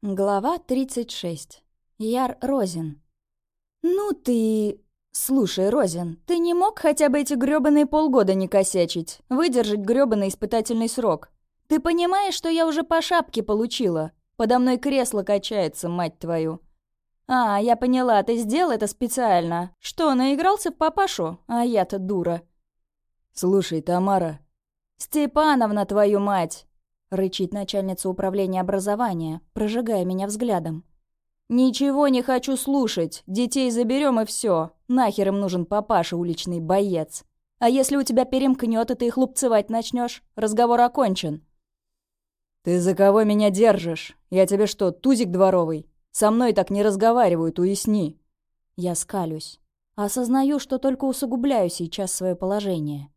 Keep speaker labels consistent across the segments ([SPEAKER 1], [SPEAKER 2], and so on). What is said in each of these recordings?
[SPEAKER 1] Глава 36. Яр Розин. «Ну ты...» «Слушай, Розин, ты не мог хотя бы эти грёбаные полгода не косячить, выдержать грёбаный испытательный срок? Ты понимаешь, что я уже по шапке получила? Подо мной кресло качается, мать твою!» «А, я поняла, ты сделал это специально. Что, наигрался в папашу? А я-то дура».
[SPEAKER 2] «Слушай, Тамара...»
[SPEAKER 1] «Степановна, твою мать!» — рычит начальница управления образования, прожигая меня взглядом. «Ничего не хочу слушать. Детей заберем и все. Нахер им нужен папаша, уличный боец. А если у тебя перемкнет, и ты их лупцевать начнешь, разговор окончен».
[SPEAKER 2] «Ты за кого меня держишь? Я тебе что, тузик дворовый? Со мной так не разговаривают, уясни».
[SPEAKER 1] Я скалюсь. Осознаю, что только усугубляю сейчас свое положение.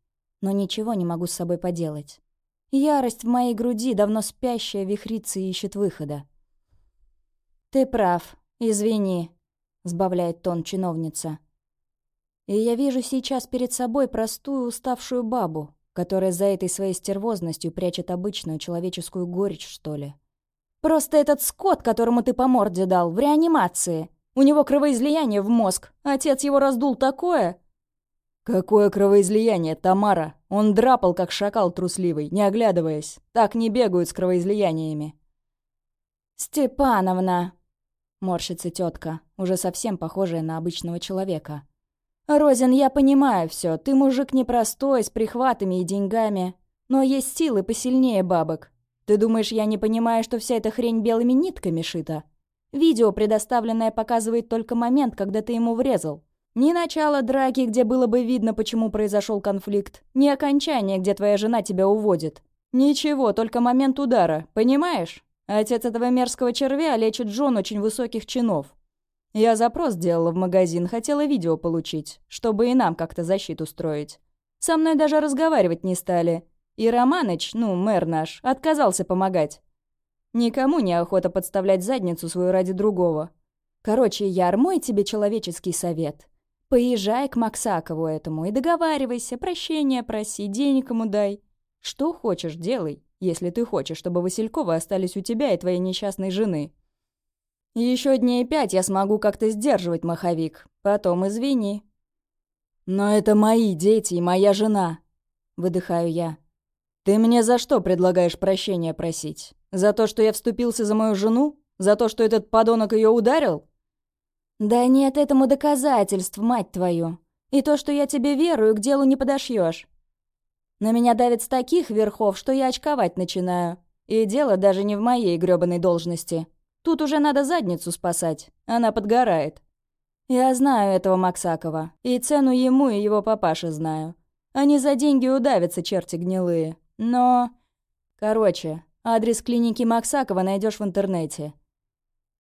[SPEAKER 1] Но ничего не могу с собой поделать. Ярость в моей груди, давно спящая, вихрится и ищет выхода. «Ты прав. Извини», — сбавляет тон чиновница. И я вижу сейчас перед собой простую уставшую бабу, которая за этой своей стервозностью прячет обычную человеческую горечь, что ли. «Просто этот скот, которому ты по морде дал, в реанимации. У него кровоизлияние в мозг. Отец его раздул такое...»
[SPEAKER 2] «Какое кровоизлияние, Тамара? Он драпал, как шакал трусливый, не оглядываясь. Так не бегают с кровоизлияниями».
[SPEAKER 1] «Степановна!» — морщится тетка, уже совсем похожая на обычного человека. «Розин, я понимаю все. Ты мужик непростой, с прихватами и деньгами. Но есть силы посильнее бабок. Ты думаешь, я не понимаю, что вся эта хрень белыми нитками шита? Видео, предоставленное, показывает только момент, когда ты ему врезал. Ни начало драки, где было бы видно, почему произошел конфликт, ни окончание, где твоя жена тебя уводит. Ничего, только момент удара, понимаешь? Отец этого мерзкого червя лечит жен очень высоких чинов. Я запрос делала в магазин, хотела видео получить, чтобы и нам как-то защиту строить. Со мной даже разговаривать не стали. И Романыч, ну, мэр наш, отказался помогать. Никому не охота подставлять задницу свою ради другого. Короче, Яр, мой тебе человеческий совет. Поезжай к Максакову этому и договаривайся, прощения проси, денег ему дай. Что хочешь, делай, если ты хочешь, чтобы Васильковы остались у тебя и твоей несчастной жены. Еще дней пять я смогу как-то сдерживать маховик, потом извини.
[SPEAKER 2] Но это мои дети и моя жена, выдыхаю я. Ты мне за что предлагаешь прощения просить? За то, что я вступился за мою жену? За то, что этот подонок ее ударил?
[SPEAKER 1] «Да нет этому доказательств, мать твою. И то, что я тебе верую, к делу не подошьешь. На меня давит с таких верхов, что я очковать начинаю. И дело даже не в моей грёбаной должности. Тут уже надо задницу спасать. Она подгорает. Я знаю этого Максакова. И цену ему и его папаше знаю. Они за деньги удавятся, черти гнилые. Но... Короче, адрес клиники Максакова найдешь в интернете.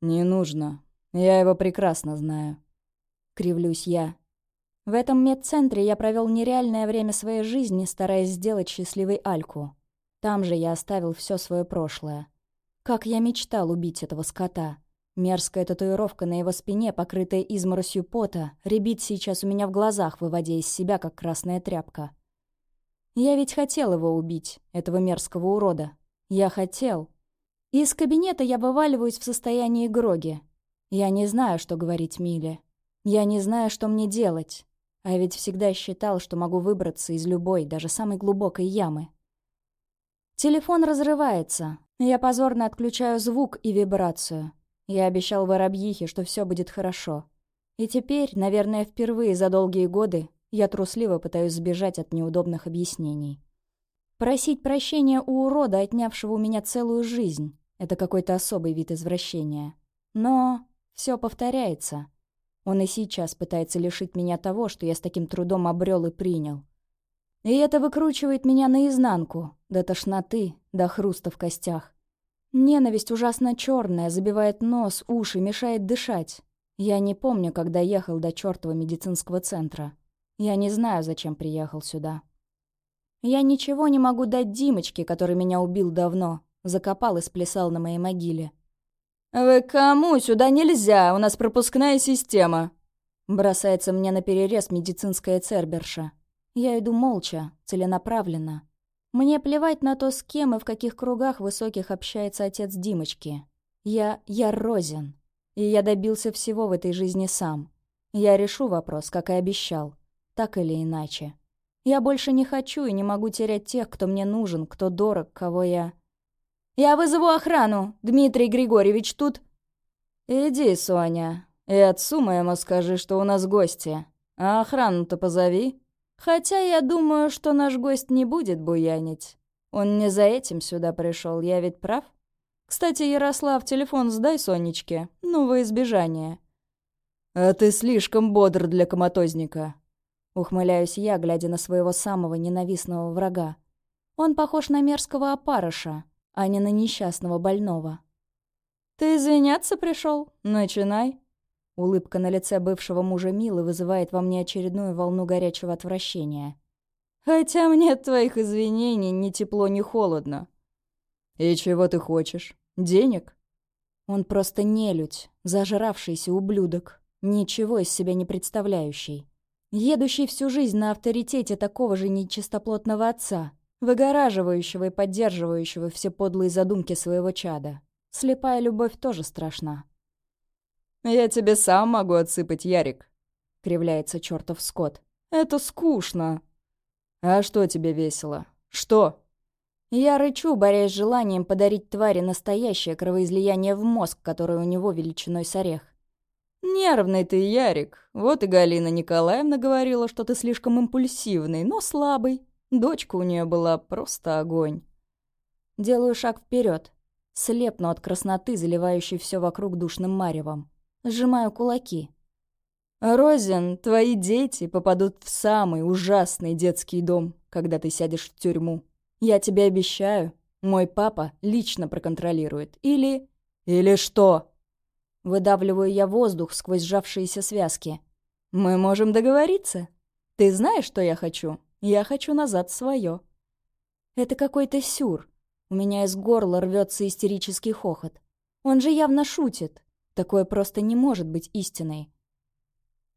[SPEAKER 2] «Не нужно. Я его прекрасно знаю.
[SPEAKER 1] Кривлюсь я. В этом медцентре я провел нереальное время своей жизни, стараясь сделать счастливой Альку. Там же я оставил все свое прошлое. Как я мечтал убить этого скота. Мерзкая татуировка на его спине, покрытая изморосью пота, рябит сейчас у меня в глазах, выводя из себя, как красная тряпка. Я ведь хотел его убить, этого мерзкого урода. Я хотел. Из кабинета я вываливаюсь в состоянии гроги. Я не знаю, что говорить Миле. Я не знаю, что мне делать. А ведь всегда считал, что могу выбраться из любой, даже самой глубокой ямы. Телефон разрывается. Я позорно отключаю звук и вибрацию. Я обещал воробьихе, что все будет хорошо. И теперь, наверное, впервые за долгие годы, я трусливо пытаюсь сбежать от неудобных объяснений. Просить прощения у урода, отнявшего у меня целую жизнь, это какой-то особый вид извращения. Но все повторяется. Он и сейчас пытается лишить меня того, что я с таким трудом обрел и принял. И это выкручивает меня наизнанку, до тошноты, до хруста в костях. Ненависть ужасно черная, забивает нос, уши, мешает дышать. Я не помню, когда ехал до чертова медицинского центра. Я не знаю, зачем приехал сюда. Я ничего не могу дать Димочке, который меня убил давно, закопал и сплясал на моей могиле.
[SPEAKER 2] «Вы кому? Сюда нельзя, у нас пропускная система!»
[SPEAKER 1] Бросается мне на перерез медицинская церберша. Я иду молча, целенаправленно. Мне плевать на то, с кем и в каких кругах высоких общается отец Димочки. Я... я Розин. И я добился всего в этой жизни сам. Я решу вопрос, как и обещал. Так или иначе. Я больше не хочу и не могу терять тех, кто мне нужен, кто дорог, кого я... «Я вызову охрану! Дмитрий Григорьевич тут...»
[SPEAKER 2] «Иди, Соня, и отцу моему скажи, что у нас гости. А охрану-то позови. Хотя я думаю, что наш гость не будет буянить. Он не за этим сюда пришел, я ведь прав? Кстати, Ярослав, телефон сдай Сонечке, ну, во избежание». «А ты слишком бодр для коматозника», — ухмыляюсь я, глядя на своего самого ненавистного врага. Он похож на мерзкого опарыша, а не на несчастного больного. «Ты извиняться пришел? Начинай!» Улыбка на лице бывшего мужа Милы вызывает во мне очередную волну горячего отвращения. «Хотя мне от твоих извинений ни тепло, ни холодно». «И чего ты хочешь? Денег?»
[SPEAKER 1] Он просто нелюдь, зажравшийся ублюдок, ничего из себя не представляющий. Едущий всю жизнь на авторитете такого же нечистоплотного отца, выгораживающего и поддерживающего все подлые задумки своего чада. Слепая любовь тоже страшна.
[SPEAKER 2] «Я тебе сам могу отсыпать, Ярик», — кривляется чертов Скотт. «Это скучно». «А что тебе весело? Что?»
[SPEAKER 1] Я рычу, борясь с желанием подарить твари настоящее кровоизлияние в мозг, которое у него величиной с орех.
[SPEAKER 2] «Нервный ты, Ярик. Вот и Галина Николаевна говорила, что ты слишком импульсивный, но слабый. Дочка у нее была просто огонь.
[SPEAKER 1] Делаю шаг вперед, слепну от красноты, заливающей все вокруг душным маревом. Сжимаю кулаки.
[SPEAKER 2] «Розин, твои дети попадут в самый ужасный детский дом, когда ты сядешь в тюрьму. Я тебе обещаю, мой папа лично проконтролирует. Или... Или что?»
[SPEAKER 1] Выдавливаю я воздух сквозь сжавшиеся связки.
[SPEAKER 2] «Мы можем договориться. Ты знаешь, что я хочу?» Я хочу назад свое.
[SPEAKER 1] Это какой-то сюр. У меня из горла рвется истерический хохот. Он же явно шутит. Такое просто не может быть истиной.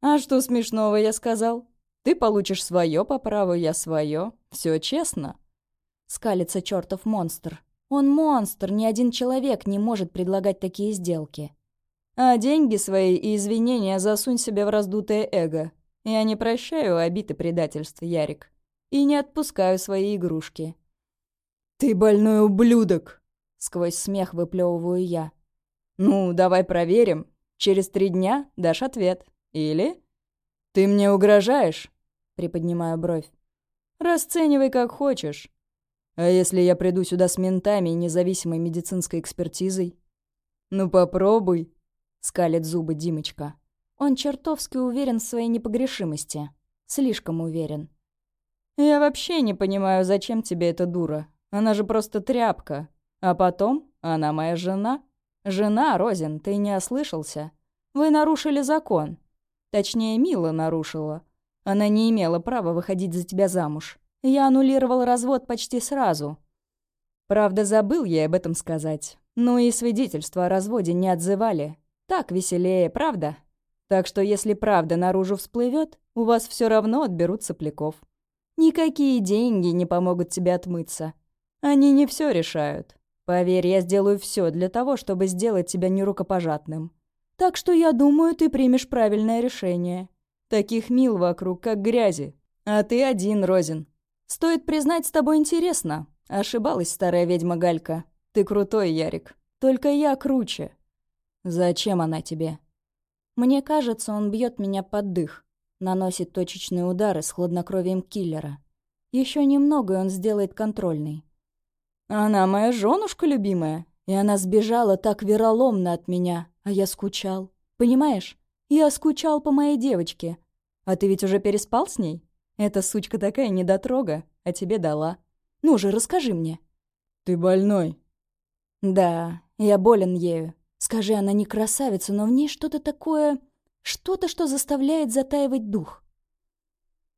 [SPEAKER 2] А что смешного я сказал? Ты получишь свое по праву, я свое. Все честно.
[SPEAKER 1] Скалится чертов монстр. Он монстр, ни один человек не может предлагать такие сделки.
[SPEAKER 2] А деньги свои и извинения засунь себе в раздутое эго. Я не прощаю обид и предательств, Ярик и не отпускаю свои игрушки. «Ты больной ублюдок!» — сквозь смех выплевываю я. «Ну, давай проверим. Через три дня дашь ответ. Или...» «Ты мне угрожаешь?» — приподнимаю бровь. «Расценивай как хочешь. А если я приду сюда с ментами и независимой медицинской экспертизой?» «Ну попробуй», — скалит зубы Димочка.
[SPEAKER 1] Он чертовски уверен в своей непогрешимости. Слишком уверен.
[SPEAKER 2] «Я вообще не понимаю, зачем тебе эта дура. Она же просто тряпка. А потом, она моя жена. Жена, Розин, ты не ослышался? Вы нарушили закон. Точнее, Мила нарушила. Она не имела права выходить за тебя замуж. Я аннулировал развод почти сразу. Правда, забыл я об этом сказать. Ну и свидетельства о разводе не отзывали. Так веселее, правда? Так что если правда наружу всплывет, у вас все равно отберут сопляков. Никакие деньги не помогут тебе отмыться. Они не все решают. Поверь, я сделаю все для того, чтобы сделать тебя нерукопожатным. Так что я думаю, ты примешь правильное решение. Таких мил вокруг, как грязи. А ты один, Розин. Стоит признать, с тобой интересно. Ошибалась старая ведьма Галька. Ты крутой, Ярик. Только я круче. Зачем она тебе?
[SPEAKER 1] Мне кажется, он бьет меня под дых. Наносит точечные удары с хладнокровием киллера. Еще немного, и он сделает контрольный.
[SPEAKER 2] «Она моя женушка любимая, и она сбежала так вероломно от меня, а я скучал. Понимаешь? Я скучал по моей девочке. А ты ведь уже переспал с ней? Эта сучка такая недотрога, а тебе дала. Ну же, расскажи мне». «Ты больной».
[SPEAKER 1] «Да, я болен ею. Скажи, она не красавица, но в ней что-то такое...» Что-то, что заставляет затаивать дух.